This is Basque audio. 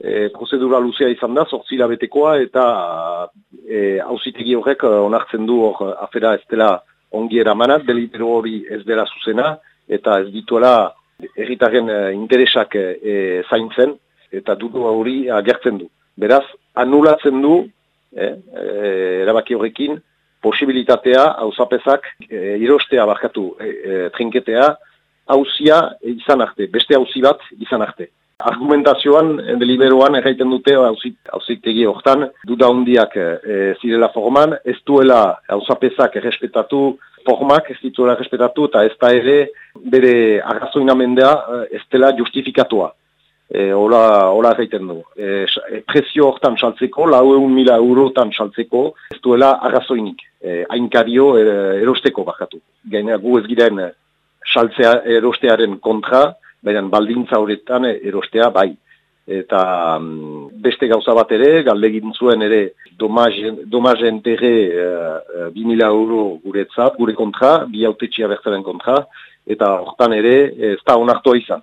e, prozedura luzea izan da, sortzila betekoa, eta e, horrek onartzen du hor afera ez dela ongi eramanat, delibero hori ez dela zuzena, eta ez dituela erritaren interesak e, zaintzen, eta dudu hori agertzen du. Beraz, anulatzen du, eh, erabaki horrekin, posibilitatea, hauzapezak, e, irostea barkatu, e, e, trinketea, hauzia izan arte, beste hauzi bat izan arte. Argumentazioan, deliberoan, erraiten dute hauzik tegi hortan, duda hundiak e, zirela forman, ez duela hauzapezak errespetatu formak, ez dituela errespetatu, eta ez da ere bere arrazoinamendea ez dela justifikatua. E, ola, ola gaiten du. E, prezio hortan saltzeko, lau egun mila eurotan saltzeko, ez duela arrazoinik. E, ainkario erosteko bakatu. Gaina gu ez giren saltzea erostearen kontra, baina baldintza horretan erostea bai. Eta mm, beste gauza bat ere, galdegin zuen ere domazen terre uh, 2000 euro guretzat, gure kontra, bi autetxia bertzaren kontra, eta hortan ere ez da onartua izan.